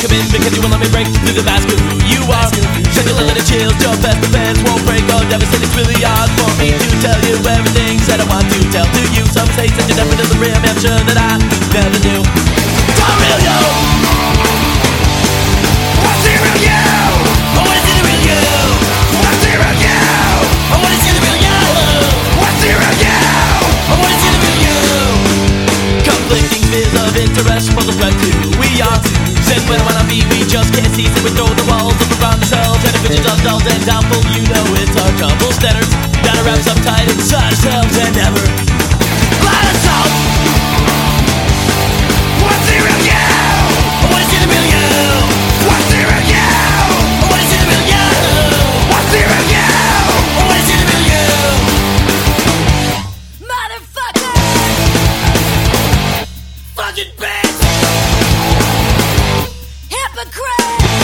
Come in, because you won't let me break through the mask of who you are. Send your little chill, jump fast, the fans won't break. Oh, devastating, it's really hard for me to tell you everything that I want to tell to you. Some say that you're never to the rim, I'm sure that I never knew. interest from the web who we are. Then when I wanna be, we just can't see. So we throw the walls up around ourselves And the pictures of dolls and doubtful You know it's our trouble standards That are wrapped up tight inside ourselves And never let us out What's the real you? I wanna see the real you What's the real you? I wanna see the real you What's the real you? I wanna see you Motherfucker Fucking bad afraid